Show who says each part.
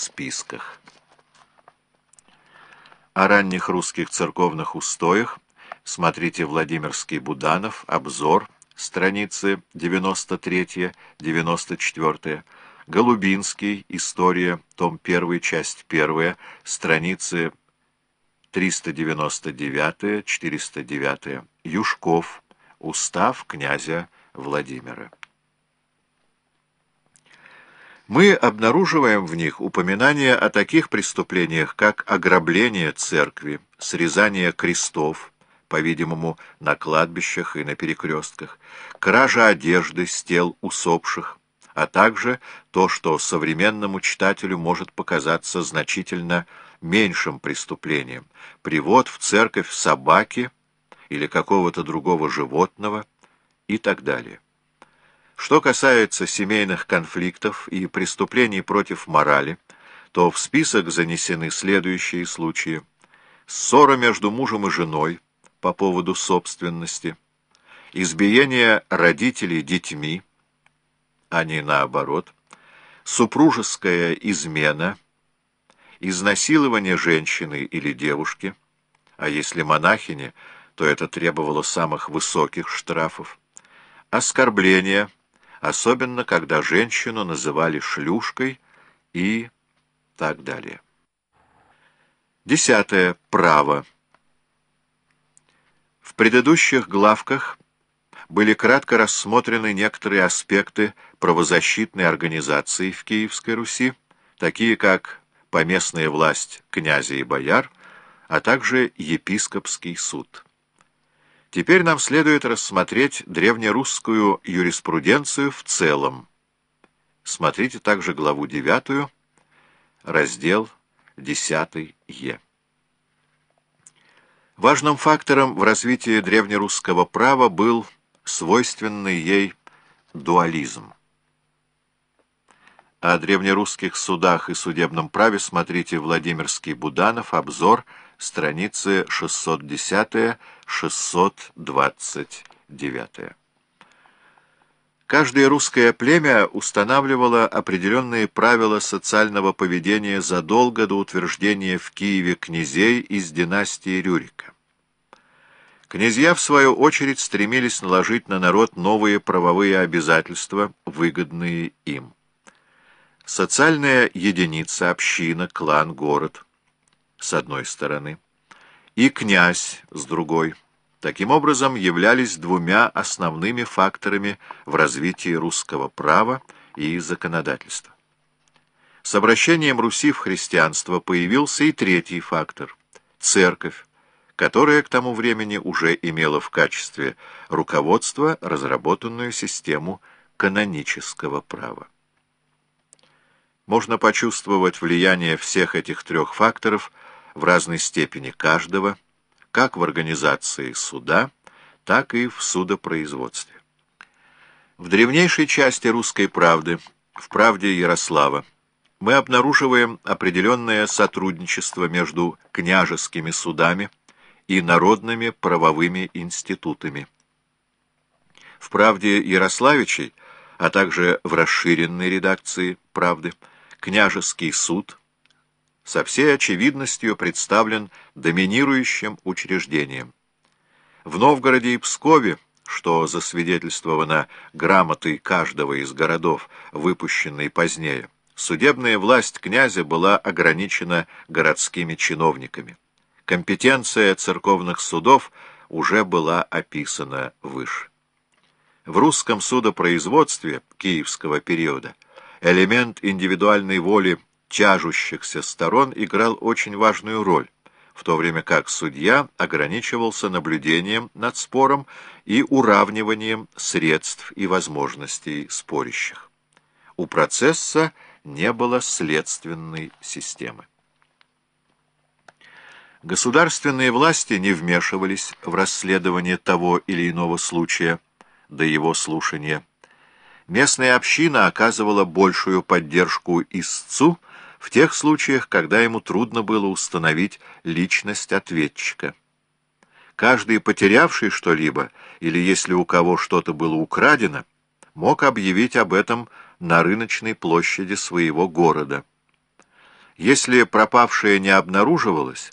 Speaker 1: списках. О ранних русских церковных устоях смотрите Владимирский Буданов, обзор, страницы 93-94, Голубинский, история, том 1, часть 1, страницы 399-409, Юшков, устав князя Владимира. Мы обнаруживаем в них упоминания о таких преступлениях, как ограбление церкви, срезание крестов, по-видимому, на кладбищах и на перекрестках, кража одежды с тел усопших, а также то, что современному читателю может показаться значительно меньшим преступлением, привод в церковь собаки или какого-то другого животного и так далее. Что касается семейных конфликтов и преступлений против морали, то в список занесены следующие случаи. Ссора между мужем и женой по поводу собственности, избиение родителей детьми, а не наоборот, супружеская измена, изнасилование женщины или девушки, а если монахини, то это требовало самых высоких штрафов, оскорбление – особенно когда женщину называли шлюшкой и так далее. Десятое. Право. В предыдущих главках были кратко рассмотрены некоторые аспекты правозащитной организации в Киевской Руси, такие как поместная власть князя и бояр, а также епископский суд. Теперь нам следует рассмотреть древнерусскую юриспруденцию в целом. Смотрите также главу 9, раздел 10 Е. Важным фактором в развитии древнерусского права был свойственный ей дуализм. О древнерусских судах и судебном праве смотрите Владимирский Буданов, обзор страницы 610-629. Каждое русское племя устанавливало определенные правила социального поведения задолго до утверждения в Киеве князей из династии Рюрика. Князья, в свою очередь, стремились наложить на народ новые правовые обязательства, выгодные им. Социальная единица, община, клан, город – с одной стороны, и князь с другой, таким образом являлись двумя основными факторами в развитии русского права и законодательства. С обращением Руси в христианство появился и третий фактор – церковь, которая к тому времени уже имела в качестве руководства разработанную систему канонического права. Можно почувствовать влияние всех этих трех факторов – в разной степени каждого, как в организации суда, так и в судопроизводстве. В древнейшей части «Русской правды», в «Правде Ярослава», мы обнаруживаем определенное сотрудничество между княжескими судами и народными правовыми институтами. В «Правде Ярославичей», а также в расширенной редакции «Правды», княжеский суд – со всей очевидностью представлен доминирующим учреждением. В Новгороде и Пскове, что засвидетельствовано грамотой каждого из городов, выпущенной позднее, судебная власть князя была ограничена городскими чиновниками. Компетенция церковных судов уже была описана выше. В русском судопроизводстве киевского периода элемент индивидуальной воли тяжущихся сторон играл очень важную роль, в то время как судья ограничивался наблюдением над спором и уравниванием средств и возможностей спорящих. У процесса не было следственной системы. Государственные власти не вмешивались в расследование того или иного случая до его слушания. Местная община оказывала большую поддержку истцу, в тех случаях, когда ему трудно было установить личность ответчика. Каждый потерявший что-либо, или если у кого что-то было украдено, мог объявить об этом на рыночной площади своего города. Если пропавшее не обнаруживалось,